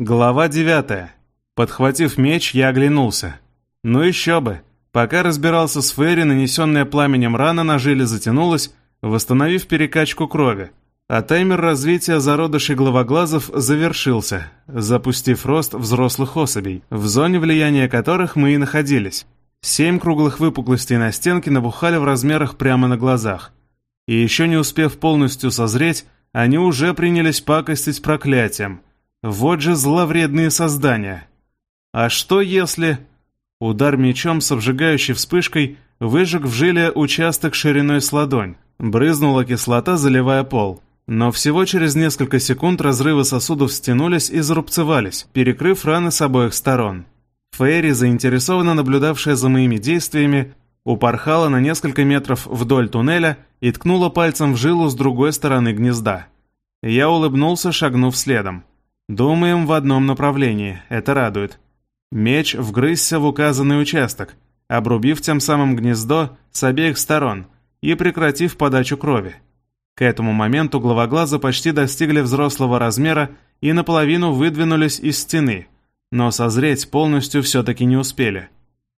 Глава девятая. Подхватив меч, я оглянулся. Ну еще бы. Пока разбирался с Ферри, нанесенная пламенем рана на жиле затянулась, восстановив перекачку крови. А таймер развития зародышей главоглазов завершился, запустив рост взрослых особей, в зоне влияния которых мы и находились. Семь круглых выпуклостей на стенке набухали в размерах прямо на глазах. И еще не успев полностью созреть, они уже принялись пакостить проклятием – вот же зловредные создания. А что если... Удар мечом с обжигающей вспышкой выжег в жиле участок шириной с ладонь. Брызнула кислота, заливая пол. Но всего через несколько секунд разрывы сосудов стянулись и зарубцевались, перекрыв раны с обоих сторон. Фейри, заинтересованно наблюдавшая за моими действиями, упорхала на несколько метров вдоль туннеля и ткнула пальцем в жилу с другой стороны гнезда. Я улыбнулся, шагнув следом. Думаем в одном направлении, это радует. Меч вгрызся в указанный участок, обрубив тем самым гнездо с обеих сторон и прекратив подачу крови. К этому моменту главоглаза почти достигли взрослого размера и наполовину выдвинулись из стены, но созреть полностью все-таки не успели.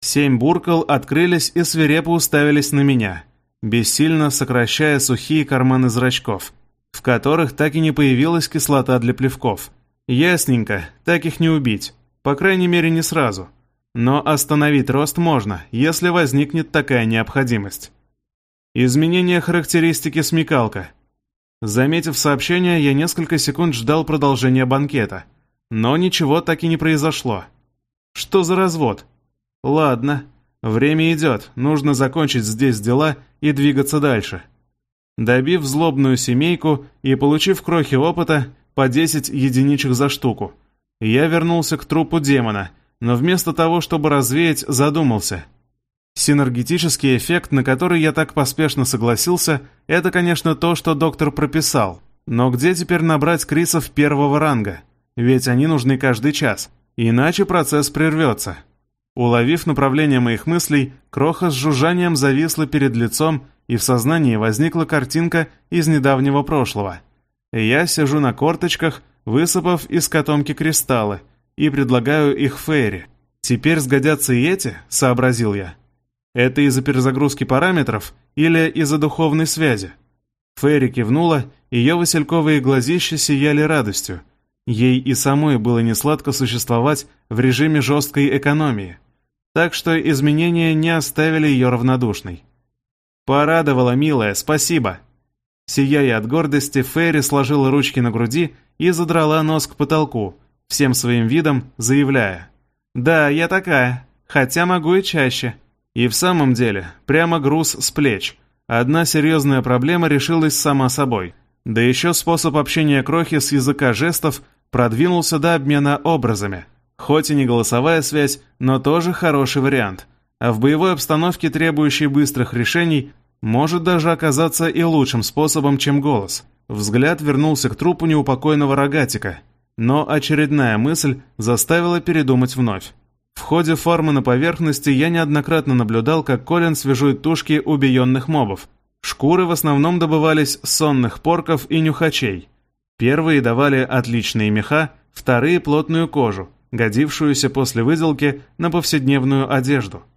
Семь буркал открылись и свирепо уставились на меня, бессильно сокращая сухие карманы зрачков, в которых так и не появилась кислота для плевков – Ясненько, так их не убить. По крайней мере, не сразу. Но остановить рост можно, если возникнет такая необходимость. Изменение характеристики смекалка. Заметив сообщение, я несколько секунд ждал продолжения банкета. Но ничего так и не произошло. Что за развод? Ладно, время идет, нужно закончить здесь дела и двигаться дальше. Добив злобную семейку и получив крохи опыта, по 10 единичек за штуку. Я вернулся к трупу демона, но вместо того, чтобы развеять, задумался. Синергетический эффект, на который я так поспешно согласился, это, конечно, то, что доктор прописал. Но где теперь набрать крисов первого ранга? Ведь они нужны каждый час. Иначе процесс прервется. Уловив направление моих мыслей, кроха с жужжанием зависла перед лицом, и в сознании возникла картинка из недавнего прошлого – я сижу на корточках, высыпав из котомки кристаллы, и предлагаю их Фейри. Теперь сгодятся и эти, сообразил я. Это из-за перезагрузки параметров или из-за духовной связи? Фейри кивнула, ее васильковые глазища сияли радостью. Ей и самой было несладко существовать в режиме жесткой экономии. Так что изменения не оставили ее равнодушной. «Порадовала, милая, спасибо!» Сияя от гордости, Ферри сложила ручки на груди и задрала нос к потолку, всем своим видом заявляя. «Да, я такая, хотя могу и чаще». И в самом деле, прямо груз с плеч. Одна серьезная проблема решилась сама собой. Да еще способ общения крохи с языка жестов продвинулся до обмена образами. Хоть и не голосовая связь, но тоже хороший вариант. А в боевой обстановке, требующей быстрых решений, может даже оказаться и лучшим способом, чем голос. Взгляд вернулся к трупу неупокойного рогатика, но очередная мысль заставила передумать вновь. В ходе фарма на поверхности я неоднократно наблюдал, как Колин свяжует тушки убиенных мобов. Шкуры в основном добывались сонных порков и нюхачей. Первые давали отличные меха, вторые – плотную кожу, годившуюся после выделки на повседневную одежду –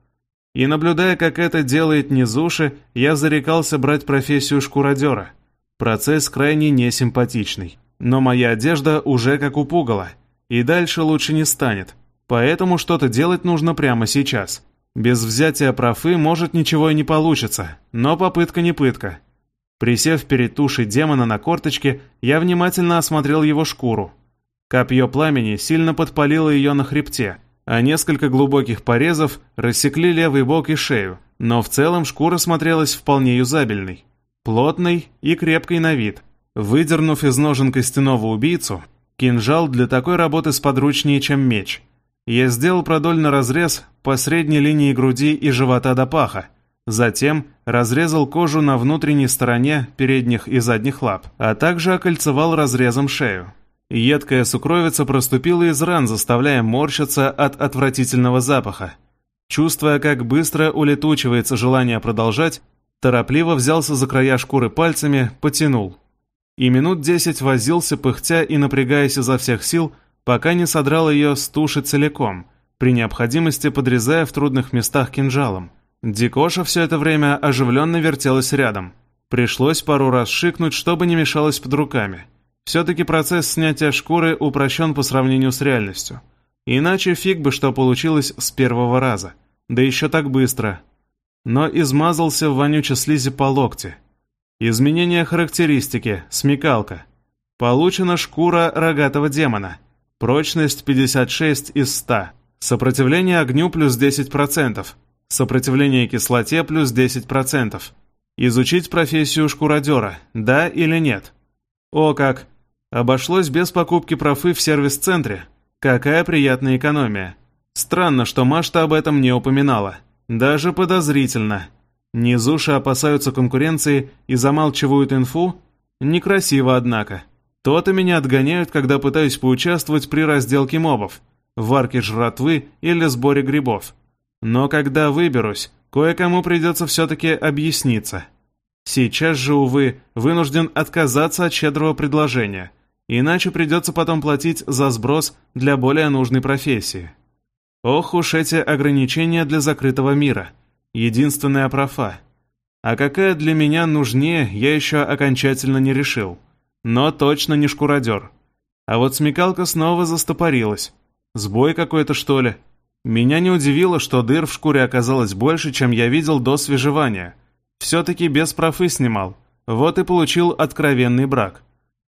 и наблюдая, как это делает Низуши, я зарекался брать профессию шкуродера. Процесс крайне несимпатичный. Но моя одежда уже как у пугала, и дальше лучше не станет. Поэтому что-то делать нужно прямо сейчас. Без взятия профы может ничего и не получится, но попытка не пытка. Присев перед тушей демона на корточке, я внимательно осмотрел его шкуру. Копье пламени сильно подпалило ее на хребте, а несколько глубоких порезов рассекли левый бок и шею, но в целом шкура смотрелась вполне юзабельной, плотной и крепкой на вид. Выдернув из ножен костяного убийцу, кинжал для такой работы сподручнее, чем меч. Я сделал продольный разрез по средней линии груди и живота до паха, затем разрезал кожу на внутренней стороне передних и задних лап, а также окольцевал разрезом шею. Едкая сукровица проступила из ран, заставляя морщиться от отвратительного запаха. Чувствуя, как быстро улетучивается желание продолжать, торопливо взялся за края шкуры пальцами, потянул. И минут десять возился, пыхтя и напрягаясь изо всех сил, пока не содрал ее с туши целиком, при необходимости подрезая в трудных местах кинжалом. Дикоша все это время оживленно вертелась рядом. Пришлось пару раз шикнуть, чтобы не мешалось под руками. Все-таки процесс снятия шкуры упрощен по сравнению с реальностью. Иначе фиг бы что получилось с первого раза. Да еще так быстро. Но измазался в вонючей слизи по локте. Изменение характеристики, смекалка. Получена шкура рогатого демона. Прочность 56 из 100. Сопротивление огню плюс 10%. Сопротивление кислоте плюс 10%. Изучить профессию шкуродера, да или нет? О как! Обошлось без покупки профы в сервис-центре. Какая приятная экономия. Странно, что Машта об этом не упоминала. Даже подозрительно. Низуши опасаются конкуренции и замалчивают инфу? Некрасиво, однако. То-то меня отгоняют, когда пытаюсь поучаствовать при разделке мобов, варке жратвы или сборе грибов. Но когда выберусь, кое-кому придется все-таки объясниться. Сейчас же, увы, вынужден отказаться от щедрого предложения – Иначе придется потом платить за сброс для более нужной профессии. Ох уж эти ограничения для закрытого мира. Единственная профа. А какая для меня нужнее, я еще окончательно не решил. Но точно не шкуродер. А вот смекалка снова застопорилась. Сбой какой-то, что ли? Меня не удивило, что дыр в шкуре оказалось больше, чем я видел до свежевания. Все-таки без профы снимал. Вот и получил откровенный брак.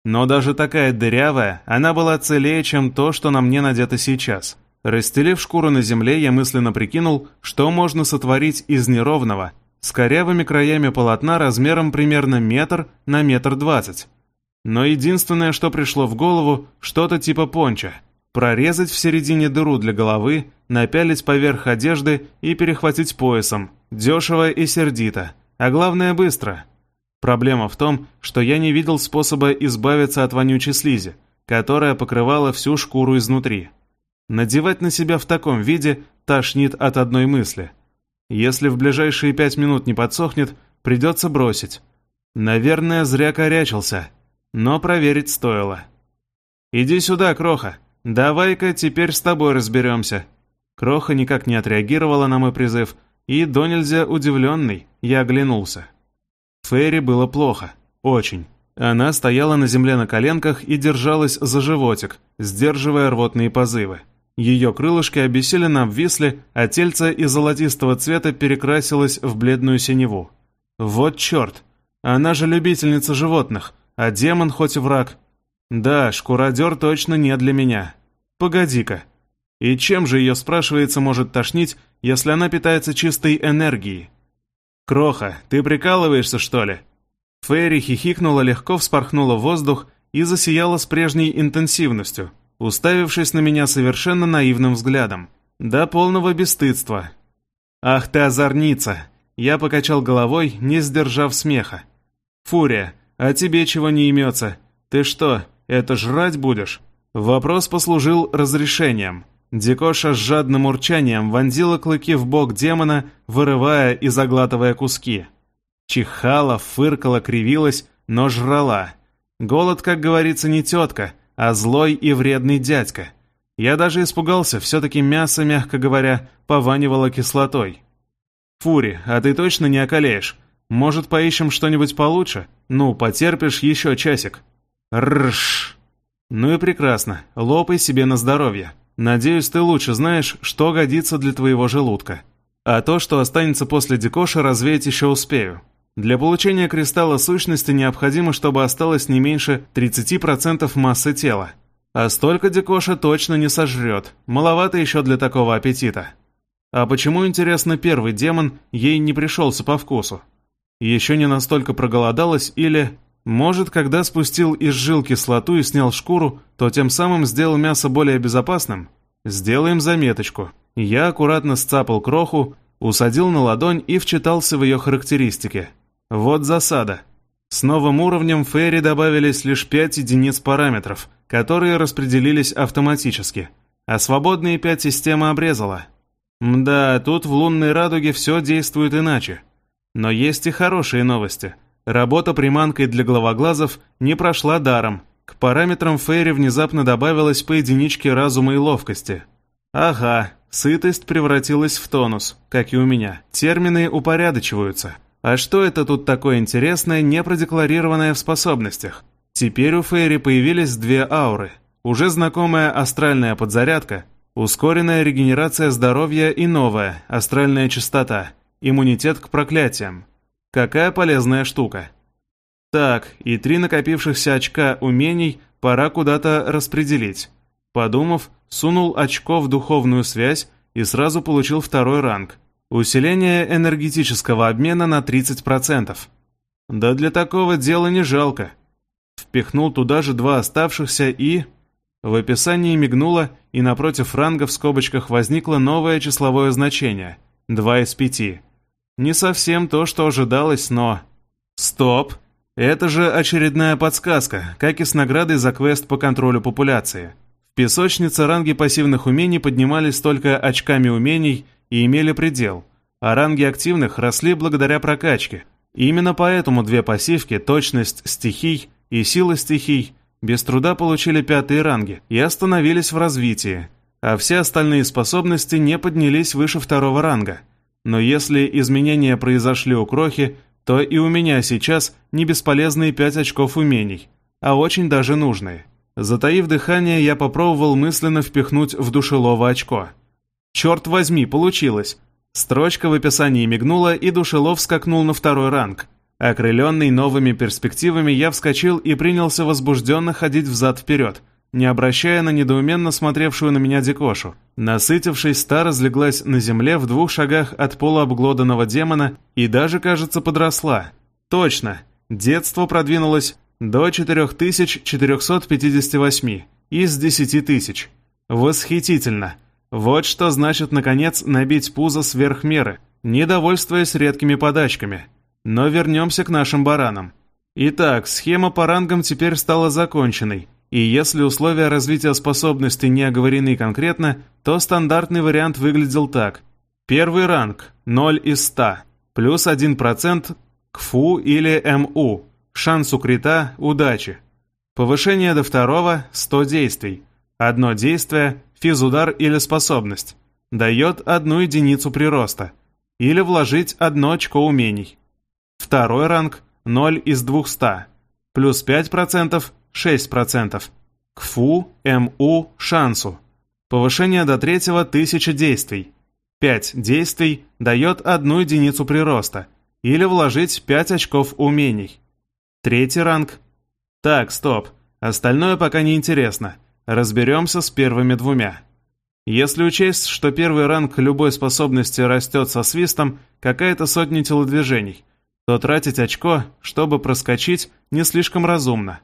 Но даже такая дырявая, она была целее, чем то, что на мне надето сейчас. Расстелив шкуру на земле, я мысленно прикинул, что можно сотворить из неровного, с корявыми краями полотна размером примерно метр на метр двадцать. Но единственное, что пришло в голову, что-то типа понча. Прорезать в середине дыру для головы, напялить поверх одежды и перехватить поясом. Дешево и сердито. А главное быстро. Проблема в том, что я не видел способа избавиться от вонючей слизи, которая покрывала всю шкуру изнутри. Надевать на себя в таком виде тошнит от одной мысли. Если в ближайшие пять минут не подсохнет, придется бросить. Наверное, зря корячился, но проверить стоило. «Иди сюда, Кроха. Давай-ка теперь с тобой разберемся». Кроха никак не отреагировала на мой призыв, и, до нельзя удивленный, я оглянулся. Ферри было плохо. Очень. Она стояла на земле на коленках и держалась за животик, сдерживая рвотные позывы. Ее крылышки обессиленно обвисли, а тельце из золотистого цвета перекрасилось в бледную синеву. Вот черт! Она же любительница животных, а демон хоть и враг. Да, шкуродер точно не для меня. Погоди-ка. И чем же ее, спрашивается, может тошнить, если она питается чистой энергией? «Кроха, ты прикалываешься, что ли?» Фейри хихикнула, легко вспорхнула в воздух и засияла с прежней интенсивностью, уставившись на меня совершенно наивным взглядом. До полного бесстыдства. «Ах ты озорница!» Я покачал головой, не сдержав смеха. «Фурия, а тебе чего не имется? Ты что, это жрать будешь?» Вопрос послужил разрешением. Дикоша с жадным урчанием вонзила клыки в бок демона, вырывая и заглатывая куски. Чихала, фыркала, кривилась, но жрала. Голод, как говорится, не тетка, а злой и вредный дядька. Я даже испугался, все-таки мясо, мягко говоря, пованивало кислотой. «Фури, а ты точно не околеешь? Может, поищем что-нибудь получше? Ну, потерпишь еще часик». Рш. Ну и прекрасно, лопай себе на здоровье. Надеюсь, ты лучше знаешь, что годится для твоего желудка. А то, что останется после дикоша, развеять еще успею. Для получения кристалла сущности необходимо, чтобы осталось не меньше 30% массы тела. А столько дикоша точно не сожрет, маловато еще для такого аппетита. А почему, интересно, первый демон ей не пришелся по вкусу? Еще не настолько проголодалась или... Может, когда спустил из жил кислоту и снял шкуру, то тем самым сделал мясо более безопасным? Сделаем заметочку. Я аккуратно сцапал кроху, усадил на ладонь и вчитался в ее характеристики. Вот засада. С новым уровнем Ферри добавились лишь 5 единиц параметров, которые распределились автоматически, а свободные 5 система обрезала. Мда, тут в лунной радуге все действует иначе. Но есть и хорошие новости – Работа приманкой для главоглазов не прошла даром, К параметрам Фейри внезапно добавилось по единичке разума и ловкости. Ага, сытость превратилась в тонус, как и у меня. Термины упорядочиваются. А что это тут такое интересное, не продекларированное в способностях? Теперь у Фейри появились две ауры. Уже знакомая астральная подзарядка, ускоренная регенерация здоровья и новая астральная частота, иммунитет к проклятиям. Какая полезная штука. Так, и три накопившихся очка умений пора куда-то распределить. Подумав, сунул очко в духовную связь и сразу получил второй ранг. Усиление энергетического обмена на 30%. Да для такого дела не жалко. Впихнул туда же два оставшихся и... В описании мигнуло, и напротив ранга в скобочках возникло новое числовое значение – 2 из 5. Не совсем то, что ожидалось, но... Стоп! Это же очередная подсказка, как и с наградой за квест по контролю популяции. В песочнице ранги пассивных умений поднимались только очками умений и имели предел, а ранги активных росли благодаря прокачке. Именно поэтому две пассивки, точность стихий и сила стихий, без труда получили пятые ранги и остановились в развитии, а все остальные способности не поднялись выше второго ранга. Но если изменения произошли у Крохи, то и у меня сейчас не бесполезные пять очков умений, а очень даже нужные. Затаив дыхание, я попробовал мысленно впихнуть в душелово очко. Черт возьми, получилось! Строчка в описании мигнула, и душелов скакнул на второй ранг. Окрыленный новыми перспективами, я вскочил и принялся возбужденно ходить взад-вперед, не обращая на недоуменно смотревшую на меня Дикошу. Насытившись, та разлеглась на земле в двух шагах от полуобглоданного демона и даже, кажется, подросла. Точно, детство продвинулось до 4458 из 10 тысяч. Восхитительно. Вот что значит, наконец, набить пузо сверх меры, не довольствуясь редкими подачками. Но вернемся к нашим баранам. Итак, схема по рангам теперь стала законченной, и если условия развития способности не оговорены конкретно, то стандартный вариант выглядел так. Первый ранг – 0 из 100, плюс 1% к ФУ или МУ, шанс у крита – удачи. Повышение до второго – 100 действий. Одно действие – физудар или способность. Дает одну единицу прироста. Или вложить одно очко умений. Второй ранг – 0 из 200. Плюс 5% 6%. К ФУ, МУ, шансу. Повышение до третьего – 1000 действий. 5 действий дает одну единицу прироста. Или вложить 5 очков умений. Третий ранг. Так, стоп. Остальное пока не интересно. Разберемся с первыми двумя. Если учесть, что первый ранг любой способности растет со свистом, какая-то сотня телодвижений, то тратить очко, чтобы проскочить, не слишком разумно.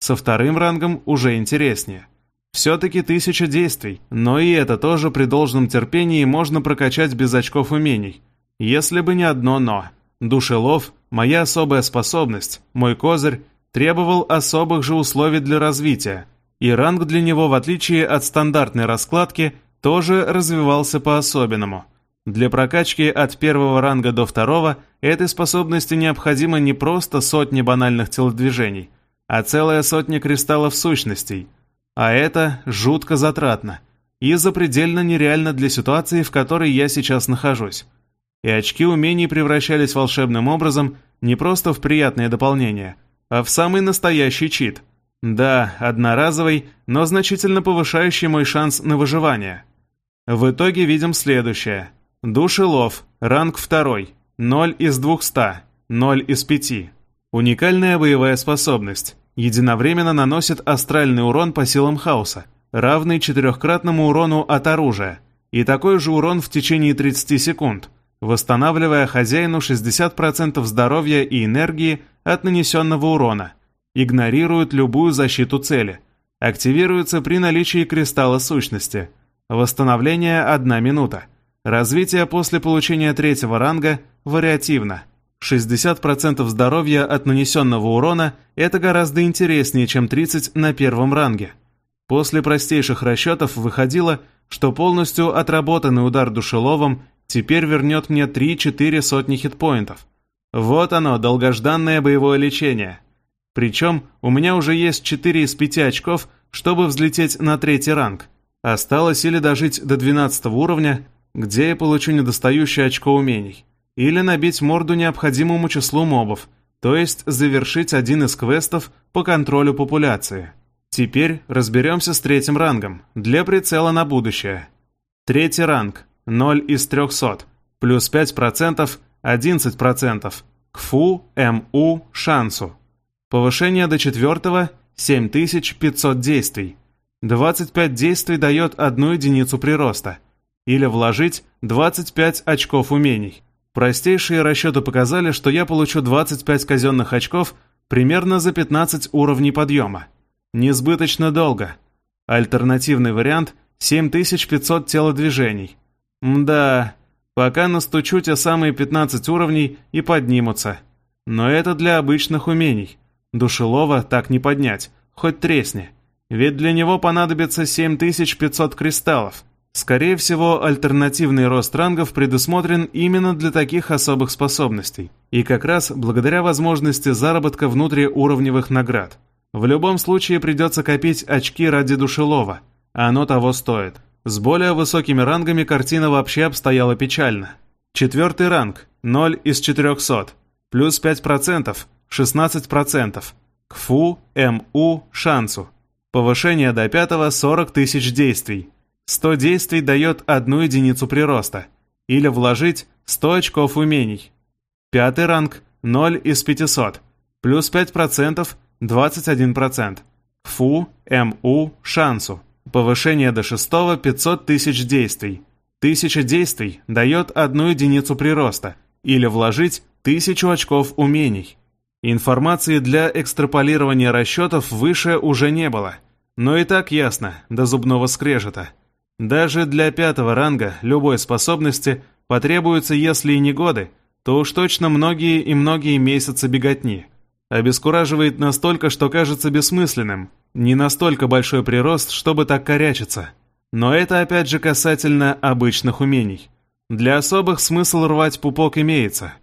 Со вторым рангом уже интереснее. Все-таки тысяча действий, но и это тоже при должном терпении можно прокачать без очков умений. Если бы не одно «но». Душелов, моя особая способность, мой козырь, требовал особых же условий для развития, и ранг для него, в отличие от стандартной раскладки, тоже развивался по-особенному. Для прокачки от первого ранга до второго этой способности необходимо не просто сотни банальных телодвижений – а целая сотня кристаллов сущностей. А это жутко затратно и запредельно нереально для ситуации, в которой я сейчас нахожусь. И очки умений превращались волшебным образом не просто в приятное дополнение, а в самый настоящий чит. Да, одноразовый, но значительно повышающий мой шанс на выживание. В итоге видим следующее. Душелов, ранг 2, 0 из 200, 0 из 5. Уникальная боевая способность единовременно наносит астральный урон по силам хаоса, равный четырехкратному урону от оружия, и такой же урон в течение 30 секунд, восстанавливая хозяину 60% здоровья и энергии от нанесенного урона, игнорирует любую защиту цели, активируется при наличии кристалла сущности, восстановление 1 минута, развитие после получения третьего ранга вариативно – 60% здоровья от нанесенного урона – это гораздо интереснее, чем 30 на первом ранге. После простейших расчетов выходило, что полностью отработанный удар душеловом теперь вернет мне 3-4 сотни хитпоинтов. Вот оно, долгожданное боевое лечение. Причем у меня уже есть 4 из 5 очков, чтобы взлететь на третий ранг. Осталось или дожить до 12 уровня, где я получу недостающее очко умений, или набить морду необходимому числу мобов, то есть завершить один из квестов по контролю популяции. Теперь разберемся с третьим рангом, для прицела на будущее. Третий ранг, 0 из 300, плюс 5%, 11%, КФУ, МУ, шансу. Повышение до четвертого – 7500 действий. 25 действий дает одну единицу прироста. Или вложить 25 очков умений. Простейшие расчеты показали, что я получу 25 казенных очков примерно за 15 уровней подъема. Несбыточно долго. Альтернативный вариант – 7500 телодвижений. Мда, пока настучу те самые 15 уровней и поднимутся. Но это для обычных умений. Душелова так не поднять, хоть тресни. Ведь для него понадобится 7500 кристаллов. Скорее всего, альтернативный рост рангов предусмотрен именно для таких особых способностей. И как раз благодаря возможности заработка внутриуровневых наград. В любом случае придется копить очки ради душелова. Оно того стоит. С более высокими рангами картина вообще обстояла печально. Четвертый ранг – 0 из 400. Плюс 5%, 16%. КФУ, МУ, шансу. Повышение до пятого – 40 тысяч действий. 100 действий дает одну единицу прироста. Или вложить 100 очков умений. Пятый ранг – 0 из 500. Плюс 5%, 21%. КФУ, МУ, шансу. Повышение до шестого – 500 тысяч действий. Тысяча действий дает одну единицу прироста. Или вложить тысячу очков умений. Информации для экстраполирования расчетов выше уже не было. Но и так ясно, до зубного скрежета. Даже для пятого ранга любой способности потребуются, если и не годы, то уж точно многие и многие месяцы беготни. Обескураживает настолько, что кажется бессмысленным. Не настолько большой прирост, чтобы так корячиться. Но это опять же касательно обычных умений. Для особых смысл рвать пупок имеется –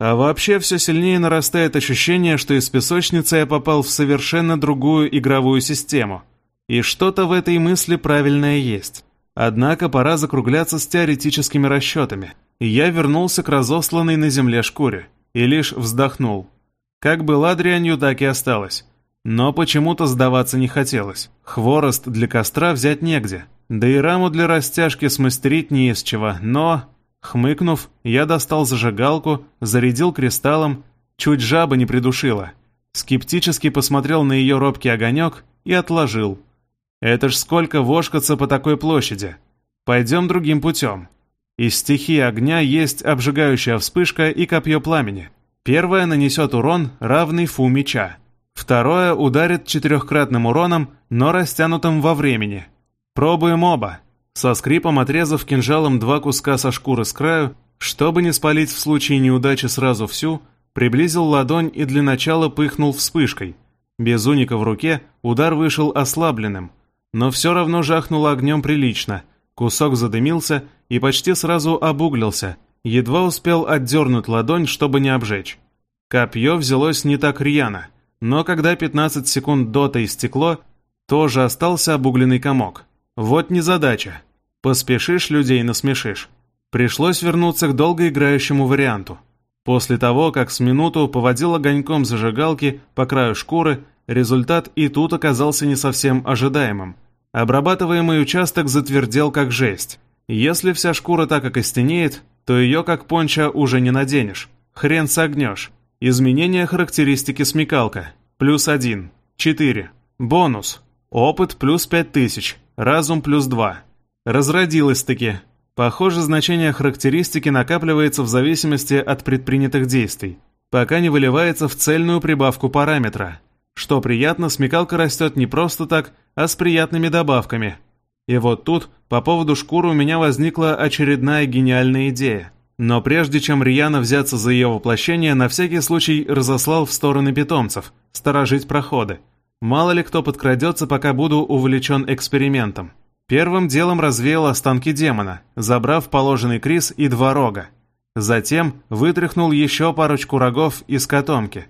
а вообще все сильнее нарастает ощущение, что из песочницы я попал в совершенно другую игровую систему. И что-то в этой мысли правильное есть. Однако пора закругляться с теоретическими расчетами. И я вернулся к разосланной на земле шкуре. И лишь вздохнул. Как была дрянью, так и осталось. Но почему-то сдаваться не хотелось. Хворост для костра взять негде. Да и раму для растяжки смастерить не из чего, но... Хмыкнув, я достал зажигалку, зарядил кристаллом, чуть жаба не придушила. Скептически посмотрел на ее робкий огонек и отложил. Это ж сколько вошкаться по такой площади. Пойдем другим путем. Из стихии огня есть обжигающая вспышка и копье пламени. Первое нанесет урон, равный фу меча. Второе ударит четырехкратным уроном, но растянутым во времени. Пробуем оба. Со скрипом отрезав кинжалом два куска со шкуры с краю, чтобы не спалить в случае неудачи сразу всю, приблизил ладонь и для начала пыхнул вспышкой. Без уника в руке удар вышел ослабленным, но все равно жахнуло огнем прилично. Кусок задымился и почти сразу обуглился, едва успел отдернуть ладонь, чтобы не обжечь. Копье взялось не так рьяно, но когда 15 секунд дота истекло, тоже остался обугленный комок. Вот незадача. Поспешишь, людей насмешишь. Пришлось вернуться к долгоиграющему варианту. После того, как с минуту поводил огоньком зажигалки по краю шкуры, результат и тут оказался не совсем ожидаемым. Обрабатываемый участок затвердел как жесть. Если вся шкура так окостенеет, то ее как понча уже не наденешь. Хрен согнешь. Изменение характеристики смекалка. Плюс один. Четыре. Бонус. Опыт плюс пять тысяч. Разум плюс два. Разродилась-таки. Похоже, значение характеристики накапливается в зависимости от предпринятых действий, пока не выливается в цельную прибавку параметра. Что приятно, смекалка растет не просто так, а с приятными добавками. И вот тут, по поводу шкуры, у меня возникла очередная гениальная идея. Но прежде чем рьяно взяться за ее воплощение, на всякий случай разослал в стороны питомцев, сторожить проходы. Мало ли кто подкрадется, пока буду увлечен экспериментом. Первым делом развеял останки демона, забрав положенный Крис и два рога. Затем вытряхнул еще парочку рогов из котомки.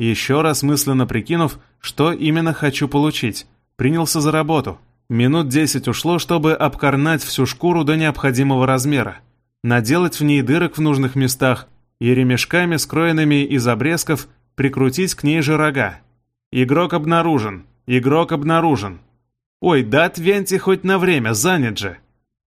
Еще раз мысленно прикинув, что именно хочу получить, принялся за работу. Минут десять ушло, чтобы обкорнать всю шкуру до необходимого размера, наделать в ней дырок в нужных местах и ремешками, скроенными из обрезков, прикрутить к ней же рога. Игрок обнаружен. Игрок обнаружен. Ой, да отвяньте хоть на время, занят же.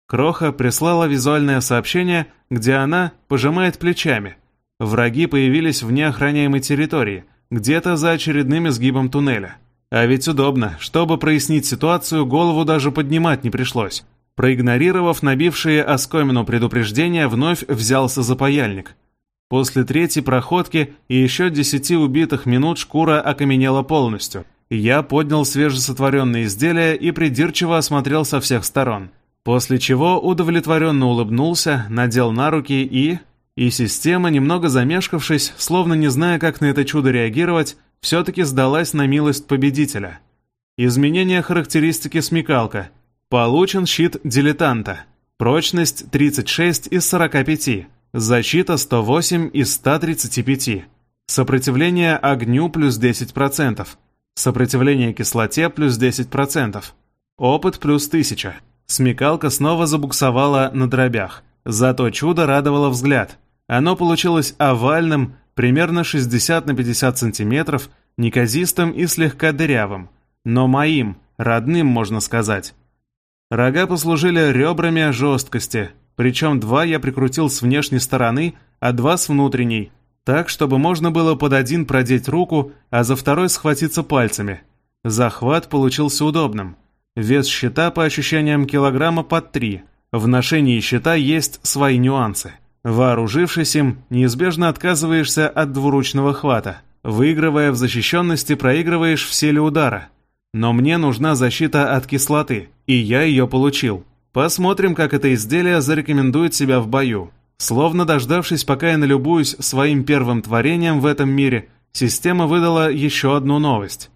Кроха прислала визуальное сообщение, где она пожимает плечами. Враги появились в неохраняемой территории, где-то за очередным изгибом туннеля. А ведь удобно, чтобы прояснить ситуацию, голову даже поднимать не пришлось. Проигнорировав набившие оскомину предупреждения, вновь взялся за паяльник. После третьей проходки и еще десяти убитых минут шкура окаменела полностью. Я поднял свежесотворенные изделия и придирчиво осмотрел со всех сторон. После чего удовлетворенно улыбнулся, надел на руки и... И система, немного замешкавшись, словно не зная, как на это чудо реагировать, все-таки сдалась на милость победителя. Изменение характеристики смекалка. Получен щит дилетанта. Прочность 36 из 45. Защита 108 из 135. Сопротивление огню плюс 10%. Сопротивление кислоте плюс 10%. Опыт плюс 1000. Смекалка снова забуксовала на дробях. Зато чудо радовало взгляд. Оно получилось овальным, примерно 60 на 50 сантиметров, неказистым и слегка дырявым. Но моим, родным, можно сказать. Рога послужили ребрами жесткости, причем два я прикрутил с внешней стороны, а два с внутренней, так, чтобы можно было под один продеть руку, а за второй схватиться пальцами. Захват получился удобным. Вес щита, по ощущениям, килограмма под три. В ношении щита есть свои нюансы. Вооружившись им, неизбежно отказываешься от двуручного хвата. Выигрывая в защищенности, проигрываешь в силе удара. Но мне нужна защита от кислоты, и я ее получил. Посмотрим, как это изделие зарекомендует себя в бою. Словно дождавшись, пока я налюбуюсь своим первым творением в этом мире, система выдала еще одну новость.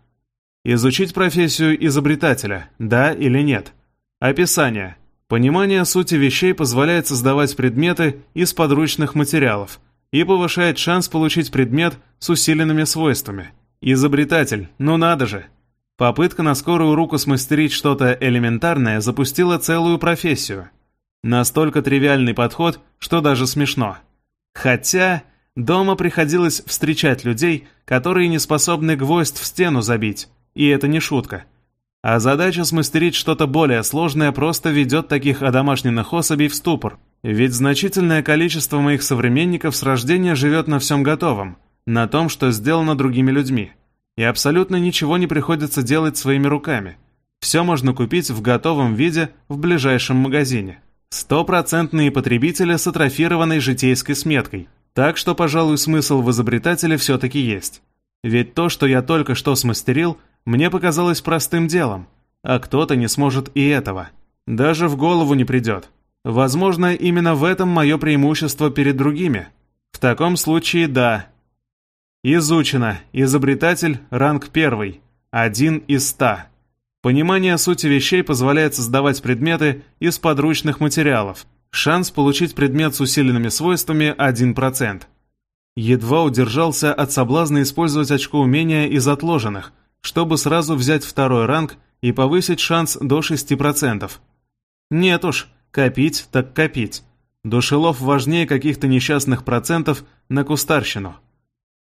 Изучить профессию изобретателя, да или нет. Описание. Понимание сути вещей позволяет создавать предметы из подручных материалов и повышает шанс получить предмет с усиленными свойствами. Изобретатель, ну надо же, Попытка на скорую руку смастерить что-то элементарное запустила целую профессию. Настолько тривиальный подход, что даже смешно. Хотя дома приходилось встречать людей, которые не способны гвоздь в стену забить, и это не шутка. А задача смастерить что-то более сложное просто ведет таких одомашненных особей в ступор. Ведь значительное количество моих современников с рождения живет на всем готовом, на том, что сделано другими людьми и абсолютно ничего не приходится делать своими руками. Все можно купить в готовом виде в ближайшем магазине. Стопроцентные потребители с атрофированной житейской сметкой. Так что, пожалуй, смысл в изобретателе все-таки есть. Ведь то, что я только что смастерил, мне показалось простым делом, а кто-то не сможет и этого. Даже в голову не придет. Возможно, именно в этом мое преимущество перед другими. В таком случае, да, Изучено. Изобретатель – ранг 1. Один из 100. Понимание сути вещей позволяет создавать предметы из подручных материалов. Шанс получить предмет с усиленными свойствами – 1%. Едва удержался от соблазна использовать очко умения из отложенных, чтобы сразу взять второй ранг и повысить шанс до 6%. Нет уж, копить так копить. Душелов важнее каких-то несчастных процентов на кустарщину.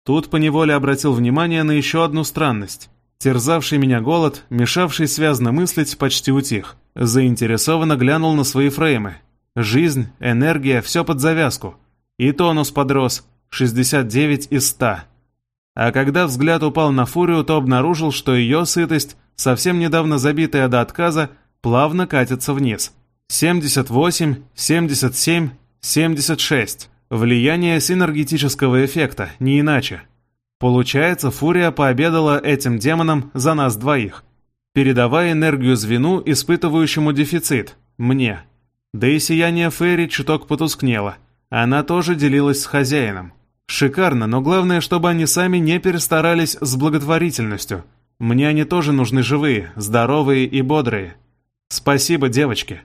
Тут поневоле обратил внимание на еще одну странность. Терзавший меня голод, мешавший связно мыслить, почти утих. Заинтересованно глянул на свои фреймы. Жизнь, энергия, все под завязку. И тонус подрос, 69 из 100. А когда взгляд упал на фурию, то обнаружил, что ее сытость, совсем недавно забитая до отказа, плавно катится вниз. 78, 77, 76. Влияние синергетического эффекта, не иначе. Получается, Фурия пообедала этим демонам за нас двоих, передавая энергию звену, испытывающему дефицит, мне. Да и сияние Ферри чуток потускнело, она тоже делилась с хозяином. Шикарно, но главное, чтобы они сами не перестарались с благотворительностью. Мне они тоже нужны живые, здоровые и бодрые. Спасибо, девочки.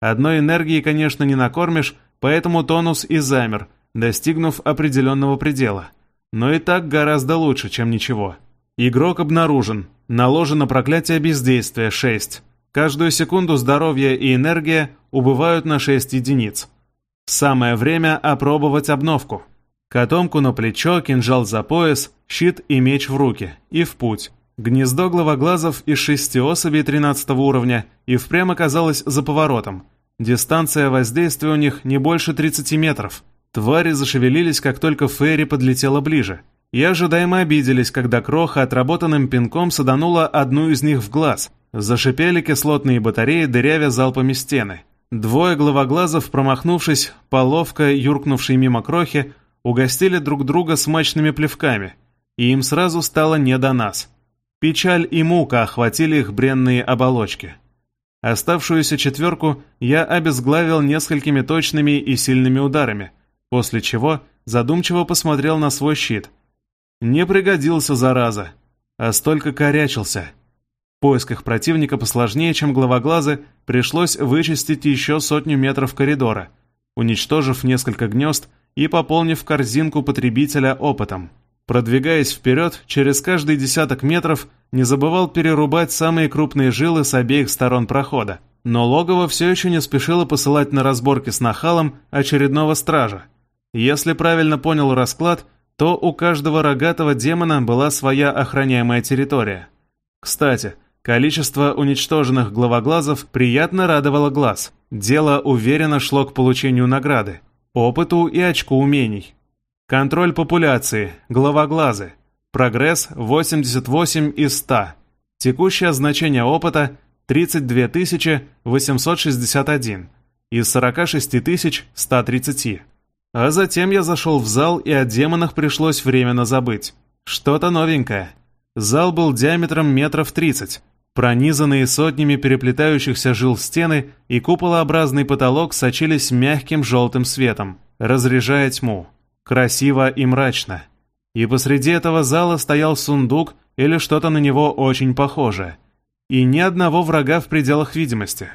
Одной энергии, конечно, не накормишь, поэтому тонус и замер, достигнув определенного предела. Но и так гораздо лучше, чем ничего. Игрок обнаружен. Наложено проклятие бездействия 6. Каждую секунду здоровье и энергия убывают на 6 единиц. Самое время опробовать обновку. Котомку на плечо, кинжал за пояс, щит и меч в руки. И в путь. Гнездо главоглазов из шести особей 13 уровня и впрямь оказалось за поворотом. Дистанция воздействия у них не больше 30 метров. Твари зашевелились, как только Ферри подлетела ближе. И ожидаемо обиделись, когда Кроха отработанным пинком саданула одну из них в глаз. Зашипели кислотные батареи, дырявя залпами стены. Двое главоглазов, промахнувшись, половко юркнувшей мимо Крохи, угостили друг друга смачными плевками, и им сразу стало не до нас. Печаль и мука охватили их бренные оболочки. Оставшуюся четверку я обезглавил несколькими точными и сильными ударами, после чего задумчиво посмотрел на свой щит. Не пригодился, зараза, а столько корячился. В поисках противника посложнее, чем главоглазы, пришлось вычистить еще сотню метров коридора, уничтожив несколько гнезд и пополнив корзинку потребителя опытом. Продвигаясь вперед, через каждый десяток метров не забывал перерубать самые крупные жилы с обеих сторон прохода. Но логово все еще не спешило посылать на разборки с нахалом очередного стража. Если правильно понял расклад, то у каждого рогатого демона была своя охраняемая территория. Кстати, количество уничтоженных главоглазов приятно радовало глаз. Дело уверенно шло к получению награды, опыту и очку умений. Контроль популяции, главоглазы. Прогресс 88 из 100. Текущее значение опыта 32 861 из 46 130. А затем я зашел в зал, и о демонах пришлось временно забыть. Что-то новенькое. Зал был диаметром метров 30. Пронизанные сотнями переплетающихся жил стены и куполообразный потолок сочились мягким желтым светом, разряжая тьму. Красиво и мрачно. И посреди этого зала стоял сундук или что-то на него очень похожее. И ни одного врага в пределах видимости.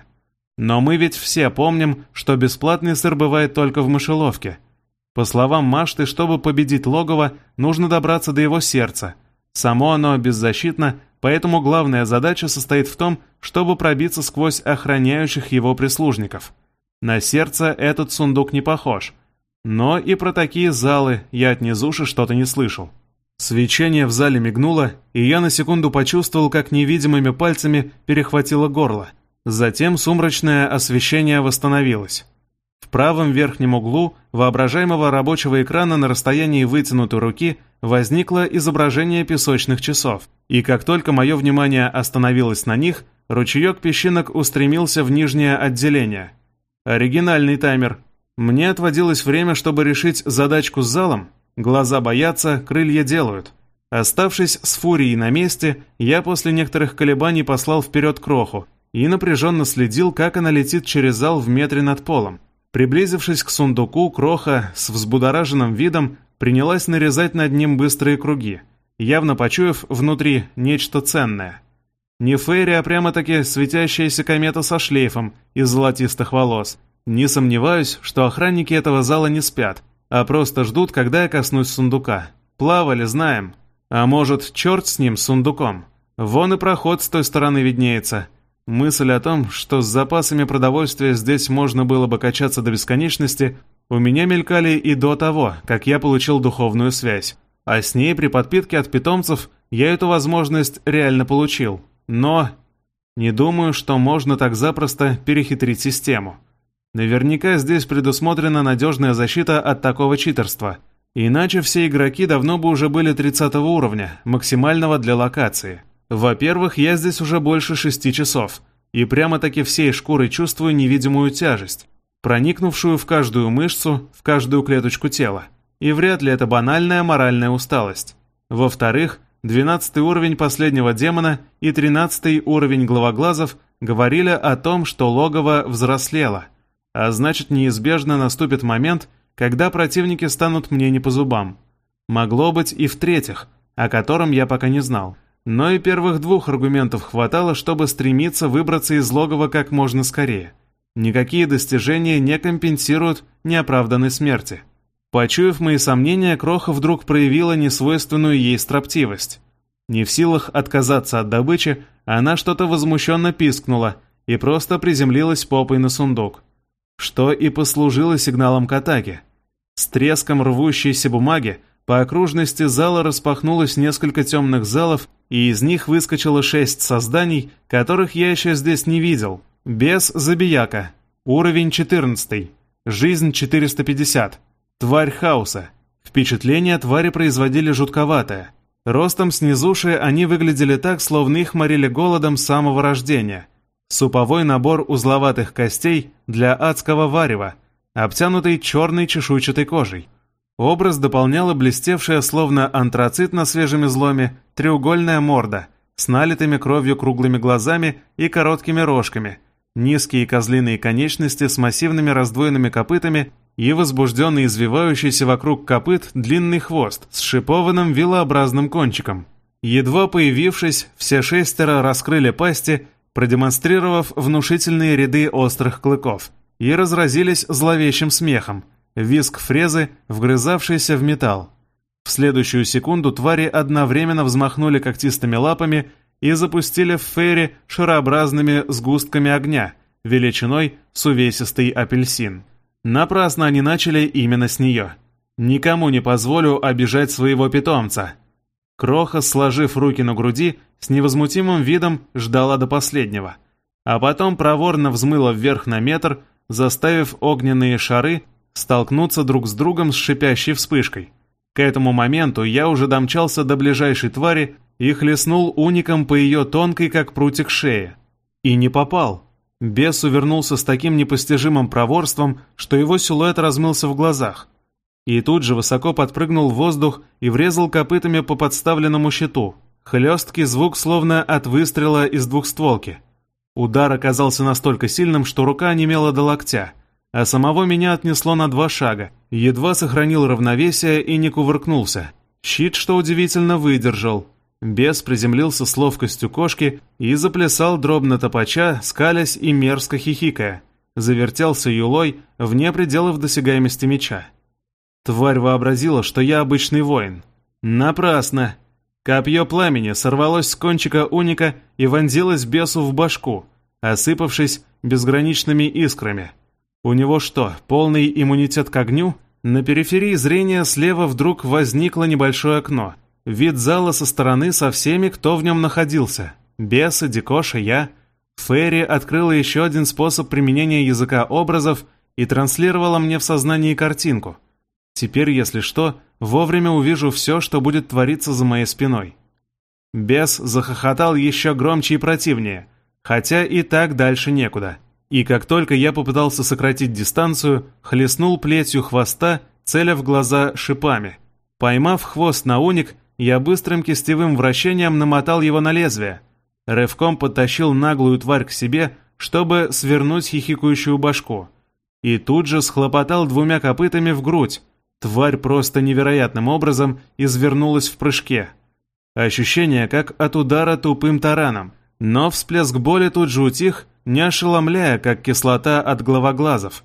Но мы ведь все помним, что бесплатный сыр бывает только в мышеловке – по словам Машты, чтобы победить логово, нужно добраться до его сердца. Само оно беззащитно, поэтому главная задача состоит в том, чтобы пробиться сквозь охраняющих его прислужников. На сердце этот сундук не похож. Но и про такие залы я от низуши что-то не слышал. Свечение в зале мигнуло, и я на секунду почувствовал, как невидимыми пальцами перехватило горло. Затем сумрачное освещение восстановилось. В правом верхнем углу воображаемого рабочего экрана на расстоянии вытянутой руки возникло изображение песочных часов, и как только мое внимание остановилось на них, ручеек песчинок устремился в нижнее отделение. Оригинальный таймер. Мне отводилось время, чтобы решить задачку с залом. Глаза боятся, крылья делают. Оставшись с фурией на месте, я после некоторых колебаний послал вперед кроху и напряженно следил, как она летит через зал в метре над полом. Приблизившись к сундуку, Кроха с взбудораженным видом принялась нарезать над ним быстрые круги, явно почуяв внутри нечто ценное. Не Фейри, а прямо-таки светящаяся комета со шлейфом из золотистых волос. Не сомневаюсь, что охранники этого зала не спят, а просто ждут, когда я коснусь сундука. Плавали, знаем. А может, черт с ним, с сундуком. Вон и проход с той стороны виднеется. Мысль о том, что с запасами продовольствия здесь можно было бы качаться до бесконечности, у меня мелькали и до того, как я получил духовную связь. А с ней при подпитке от питомцев я эту возможность реально получил. Но не думаю, что можно так запросто перехитрить систему. Наверняка здесь предусмотрена надежная защита от такого читерства. Иначе все игроки давно бы уже были 30 уровня, максимального для локации. Во-первых, я здесь уже больше шести часов, и прямо-таки всей шкурой чувствую невидимую тяжесть, проникнувшую в каждую мышцу, в каждую клеточку тела. И вряд ли это банальная моральная усталость. Во-вторых, 12 уровень последнего демона и 13 уровень главоглазов говорили о том, что логово взрослело, а значит неизбежно наступит момент, когда противники станут мне не по зубам. Могло быть и в-третьих, о котором я пока не знал. Но и первых двух аргументов хватало, чтобы стремиться выбраться из логова как можно скорее. Никакие достижения не компенсируют неоправданной смерти. Почуяв мои сомнения, Кроха вдруг проявила несвойственную ей строптивость. Не в силах отказаться от добычи, она что-то возмущенно пискнула и просто приземлилась попой на сундук. Что и послужило сигналом к атаке. С треском рвущейся бумаги по окружности зала распахнулось несколько темных залов, и из них выскочило шесть созданий, которых я еще здесь не видел. Без забияка. Уровень 14. Жизнь 450. Тварь хаоса. Впечатление твари производили жутковатое. Ростом снизуши они выглядели так, словно их морили голодом с самого рождения. Суповой набор узловатых костей для адского варева, обтянутый черной чешуйчатой кожей. Образ дополняла блестевшая, словно антрацит на свежем изломе, треугольная морда с налитыми кровью круглыми глазами и короткими рожками, низкие козлиные конечности с массивными раздвоенными копытами и возбужденный извивающийся вокруг копыт длинный хвост с шипованным вилообразным кончиком. Едва появившись, все шестеро раскрыли пасти, продемонстрировав внушительные ряды острых клыков, и разразились зловещим смехом, визг фрезы, вгрызавшийся в металл. В следующую секунду твари одновременно взмахнули когтистыми лапами и запустили в Ферри шарообразными сгустками огня, величиной с увесистый апельсин. Напрасно они начали именно с нее. Никому не позволю обижать своего питомца. Кроха, сложив руки на груди, с невозмутимым видом ждала до последнего. А потом проворно взмыла вверх на метр, заставив огненные шары столкнуться друг с другом с шипящей вспышкой. К этому моменту я уже домчался до ближайшей твари и хлестнул уником по ее тонкой, как прутик, шее. И не попал. Бес увернулся с таким непостижимым проворством, что его силуэт размылся в глазах. И тут же высоко подпрыгнул в воздух и врезал копытами по подставленному щиту. Хлесткий звук словно от выстрела из двухстволки. Удар оказался настолько сильным, что рука онемела до локтя, а самого меня отнесло на два шага. Едва сохранил равновесие и не кувыркнулся. Щит, что удивительно, выдержал, Бес приземлился с ловкостью кошки и заплясал дробно топача, скалясь и мерзко хихикая. Завертелся юлой вне пределов досягаемости меча. Тварь вообразила, что я обычный воин. Напрасно. Копье пламени сорвалось с кончика уника и вонзилось бесу в башку, осыпавшись безграничными искрами. У него что, полный иммунитет к огню? На периферии зрения слева вдруг возникло небольшое окно — Вид зала со стороны со всеми, кто в нем находился. Бесы, Дикоша, я. Ферри открыла еще один способ применения языка образов и транслировала мне в сознании картинку. Теперь, если что, вовремя увижу все, что будет твориться за моей спиной. Бес захохотал еще громче и противнее, хотя и так дальше некуда. И как только я попытался сократить дистанцию, хлестнул плетью хвоста, целя в глаза шипами. Поймав хвост на уник, я быстрым кистевым вращением намотал его на лезвие. Рывком подтащил наглую тварь к себе, чтобы свернуть хихикающую башку. И тут же схлопотал двумя копытами в грудь. Тварь просто невероятным образом извернулась в прыжке. Ощущение, как от удара тупым тараном. Но всплеск боли тут же утих, не ошеломляя, как кислота от головоглазов.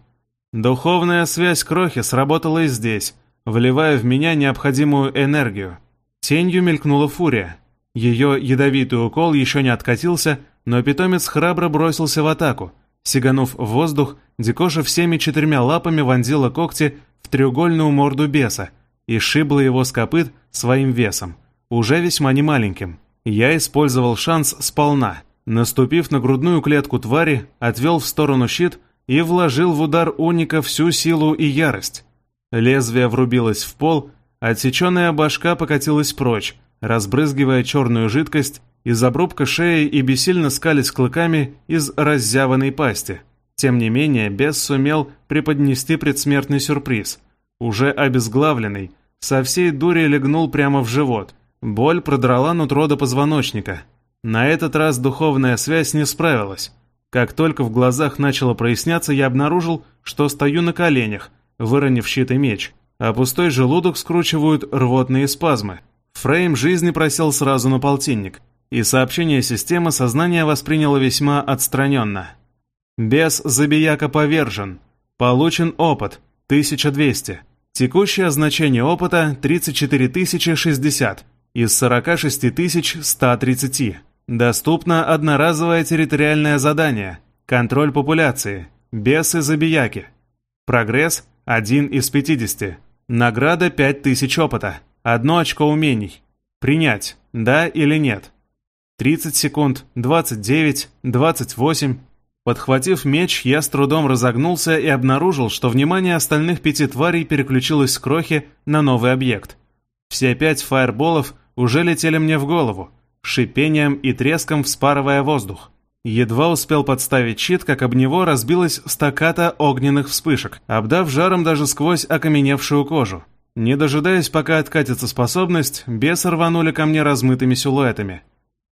Духовная связь крохи сработала и здесь, вливая в меня необходимую энергию. Тенью мелькнула фурия. Ее ядовитый укол еще не откатился, но питомец храбро бросился в атаку. Сиганув в воздух, Дикоша всеми четырьмя лапами вонзила когти в треугольную морду беса и шибла его с копыт своим весом, уже весьма немаленьким. Я использовал шанс сполна. Наступив на грудную клетку твари, отвел в сторону щит и вложил в удар уника всю силу и ярость. Лезвие врубилось в пол, Отсеченная башка покатилась прочь, разбрызгивая черную жидкость, из обрубка шеи и бессильно скались клыками из раззяванной пасти. Тем не менее, бес сумел преподнести предсмертный сюрприз. Уже обезглавленный, со всей дури легнул прямо в живот. Боль продрала нутро до позвоночника. На этот раз духовная связь не справилась. Как только в глазах начало проясняться, я обнаружил, что стою на коленях, выронив щит и меч а пустой желудок скручивают рвотные спазмы. Фрейм жизни просел сразу на полтинник, и сообщение системы сознание восприняло весьма отстраненно. Без забияка повержен. Получен опыт 1200. Текущее значение опыта 34060 из 46130. Доступно одноразовое территориальное задание «Контроль популяции», бесы-забияки. Прогресс 1 из 50. Награда 5000 опыта. Одно очко умений. Принять, да или нет. 30 секунд, 29, 28. Подхватив меч, я с трудом разогнулся и обнаружил, что внимание остальных пяти тварей переключилось с крохи на новый объект. Все пять фаерболов уже летели мне в голову, шипением и треском вспарывая воздух. Едва успел подставить щит, как об него разбилась стаката огненных вспышек, обдав жаром даже сквозь окаменевшую кожу. Не дожидаясь, пока откатится способность, бесы рванули ко мне размытыми силуэтами.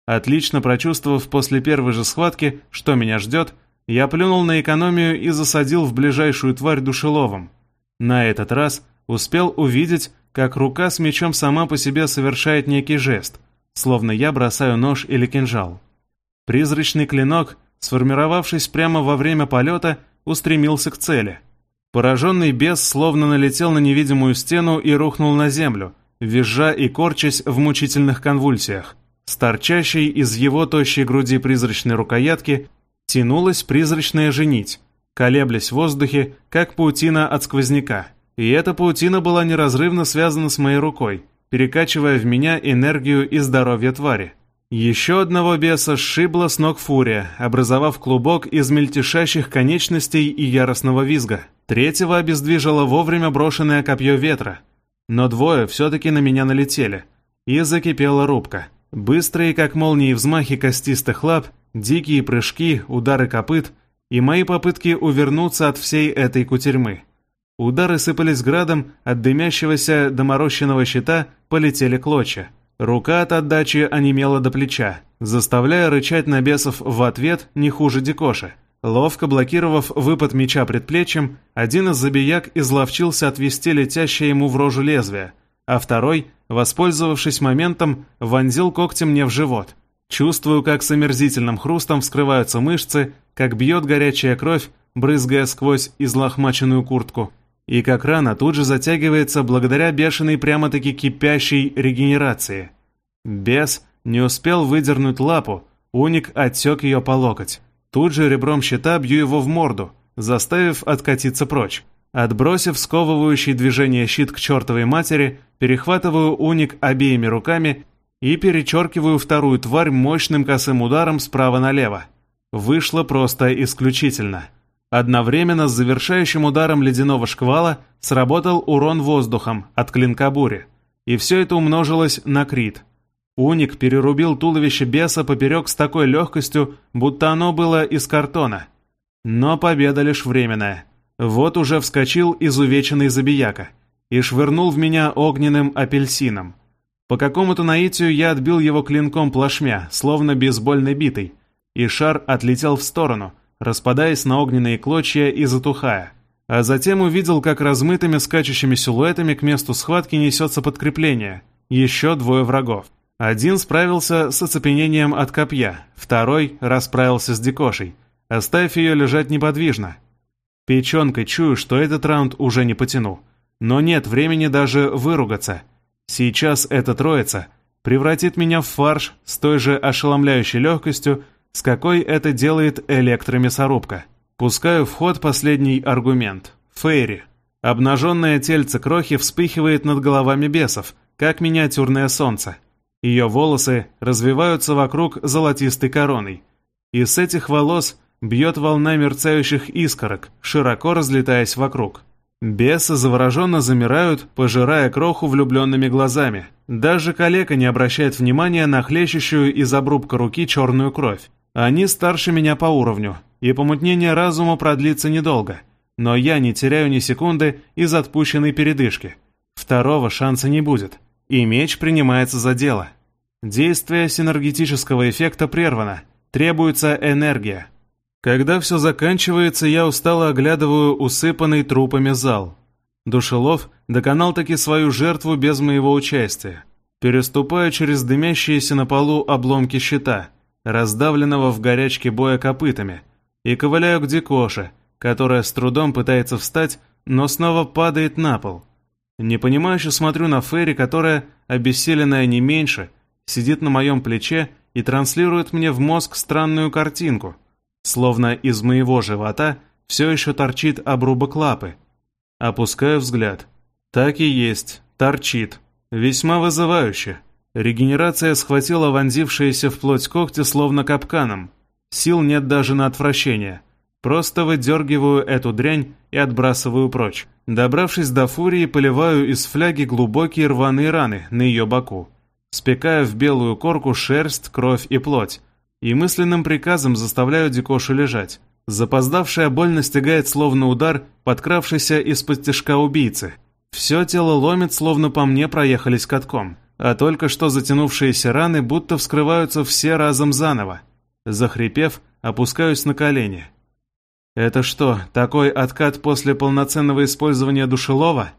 Отлично прочувствовав после первой же схватки, что меня ждет, я плюнул на экономию и засадил в ближайшую тварь душеловом. На этот раз успел увидеть, как рука с мечом сама по себе совершает некий жест, словно я бросаю нож или кинжал. Призрачный клинок, сформировавшись прямо во время полета, устремился к цели. Пораженный бес словно налетел на невидимую стену и рухнул на землю, визжа и корчась в мучительных конвульсиях. С торчащей из его тощей груди призрачной рукоятки тянулась призрачная женить, колеблясь в воздухе, как паутина от сквозняка. И эта паутина была неразрывно связана с моей рукой, перекачивая в меня энергию и здоровье твари. Еще одного беса сшибла с ног фурия, образовав клубок из мельтешащих конечностей и яростного визга. Третьего обездвижило вовремя брошенное копье ветра. Но двое все-таки на меня налетели. И закипела рубка. Быстрые, как молнии, взмахи костистых лап, дикие прыжки, удары копыт и мои попытки увернуться от всей этой кутерьмы. Удары сыпались градом, от дымящегося доморощенного щита полетели клочья. Рука от отдачи онемела до плеча, заставляя рычать на бесов в ответ не хуже Дикоши. Ловко блокировав выпад меча предплечьем, один из забияк изловчился отвести летящее ему в рожу лезвие, а второй, воспользовавшись моментом, вонзил когтем мне в живот. Чувствую, как с омерзительным хрустом вскрываются мышцы, как бьет горячая кровь, брызгая сквозь излохмаченную куртку и как рана тут же затягивается благодаря бешеной прямо-таки кипящей регенерации. Бес не успел выдернуть лапу, уник отсек ее по локоть. Тут же ребром щита бью его в морду, заставив откатиться прочь. Отбросив сковывающий движение щит к чертовой матери, перехватываю уник обеими руками и перечеркиваю вторую тварь мощным косым ударом справа налево. Вышло просто исключительно. Одновременно с завершающим ударом ледяного шквала сработал урон воздухом от клинка бури. И все это умножилось на крит. Уник перерубил туловище беса поперек с такой легкостью, будто оно было из картона. Но победа лишь временная. Вот уже вскочил изувеченный забияка и швырнул в меня огненным апельсином. По какому-то наитию я отбил его клинком плашмя, словно бейсбольной битой, и шар отлетел в сторону — распадаясь на огненные клочья и затухая. А затем увидел, как размытыми скачущими силуэтами к месту схватки несется подкрепление. Еще двое врагов. Один справился с оцепенением от копья, второй расправился с дикошей, оставив ее лежать неподвижно. Печенкой чую, что этот раунд уже не потяну. Но нет времени даже выругаться. Сейчас эта троица превратит меня в фарш с той же ошеломляющей легкостью, с какой это делает электромясорубка. Пускаю в ход последний аргумент. Фейри. Обнаженное тельце крохи вспыхивает над головами бесов, как миниатюрное солнце. Ее волосы развиваются вокруг золотистой короной. И с этих волос бьет волна мерцающих искорок, широко разлетаясь вокруг. Бесы завороженно замирают, пожирая кроху влюбленными глазами. Даже калека не обращает внимания на хлещущую из обрубка руки черную кровь. Они старше меня по уровню, и помутнение разума продлится недолго, но я не теряю ни секунды из отпущенной передышки. Второго шанса не будет, и меч принимается за дело. Действие синергетического эффекта прервано, требуется энергия. Когда все заканчивается, я устало оглядываю усыпанный трупами зал. Душелов доконал таки свою жертву без моего участия. Переступаю через дымящиеся на полу обломки щита – раздавленного в горячке боя копытами, и ковыляю к Дикоше, которая с трудом пытается встать, но снова падает на пол. Непонимающе смотрю на Ферри, которая, обессиленная не меньше, сидит на моем плече и транслирует мне в мозг странную картинку, словно из моего живота все еще торчит обрубок лапы. Опускаю взгляд. Так и есть, торчит. Весьма вызывающе. Регенерация схватила вонзившиеся в плоть когти словно капканом. Сил нет даже на отвращение. Просто выдергиваю эту дрянь и отбрасываю прочь. Добравшись до фурии, поливаю из фляги глубокие рваные раны на ее боку. Спекаю в белую корку шерсть, кровь и плоть. И мысленным приказом заставляю Дикошу лежать. Запоздавшая боль настигает словно удар, подкравшийся из-под тяжка убийцы. Все тело ломит, словно по мне проехались катком. А только что затянувшиеся раны будто вскрываются все разом заново. Захрипев, опускаюсь на колени. Это что, такой откат после полноценного использования душелова?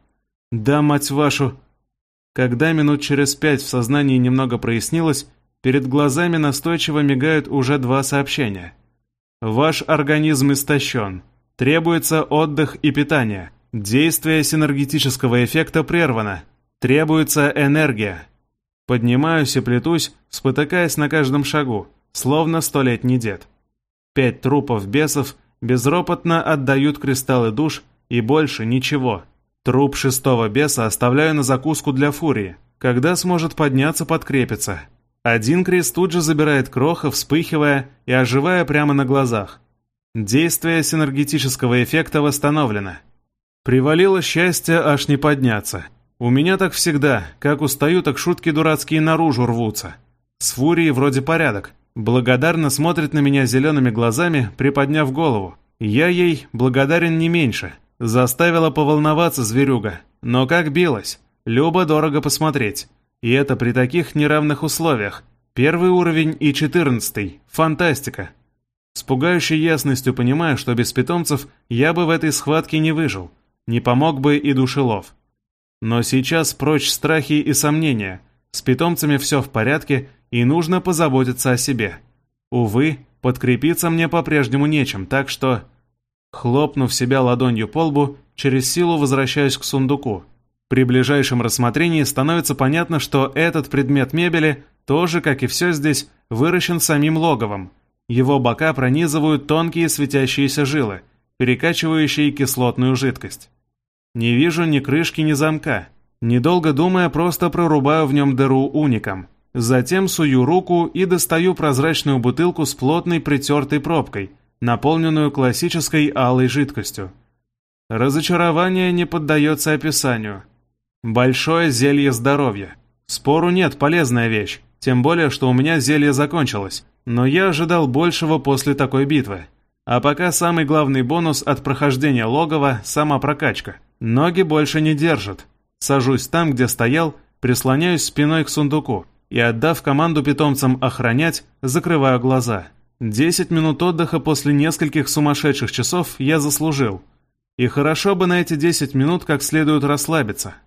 Да, мать вашу! Когда минут через пять в сознании немного прояснилось, перед глазами настойчиво мигают уже два сообщения. Ваш организм истощен. Требуется отдых и питание. Действие синергетического эффекта прервано. Требуется энергия. Поднимаюсь и плетусь, спотыкаясь на каждом шагу, словно столетний дед. Пять трупов бесов безропотно отдают кристаллы душ и больше ничего. Труп шестого беса оставляю на закуску для фурии. Когда сможет подняться, подкрепиться. Один крест тут же забирает кроха, вспыхивая и оживая прямо на глазах. Действие синергетического эффекта восстановлено. Привалило счастье аж не подняться. У меня так всегда, как устаю, так шутки дурацкие наружу рвутся. С фурией вроде порядок. Благодарно смотрит на меня зелеными глазами, приподняв голову. Я ей благодарен не меньше. Заставила поволноваться зверюга. Но как билась. Любо дорого посмотреть. И это при таких неравных условиях. Первый уровень и четырнадцатый. Фантастика. С пугающей ясностью понимаю, что без питомцев я бы в этой схватке не выжил. Не помог бы и душелов. Но сейчас прочь страхи и сомнения. С питомцами все в порядке, и нужно позаботиться о себе. Увы, подкрепиться мне по-прежнему нечем, так что... Хлопнув себя ладонью по лбу, через силу возвращаюсь к сундуку. При ближайшем рассмотрении становится понятно, что этот предмет мебели, тоже, как и все здесь, выращен самим логовом. Его бока пронизывают тонкие светящиеся жилы, перекачивающие кислотную жидкость. Не вижу ни крышки, ни замка. Недолго думая, просто прорубаю в нем дыру уником. Затем сую руку и достаю прозрачную бутылку с плотной притертой пробкой, наполненную классической алой жидкостью. Разочарование не поддается описанию. Большое зелье здоровья. Спору нет, полезная вещь. Тем более, что у меня зелье закончилось. Но я ожидал большего после такой битвы. А пока самый главный бонус от прохождения логова – сама прокачка. Ноги больше не держат. Сажусь там, где стоял, прислоняюсь спиной к сундуку и, отдав команду питомцам охранять, закрываю глаза. Десять минут отдыха после нескольких сумасшедших часов я заслужил. И хорошо бы на эти десять минут как следует расслабиться –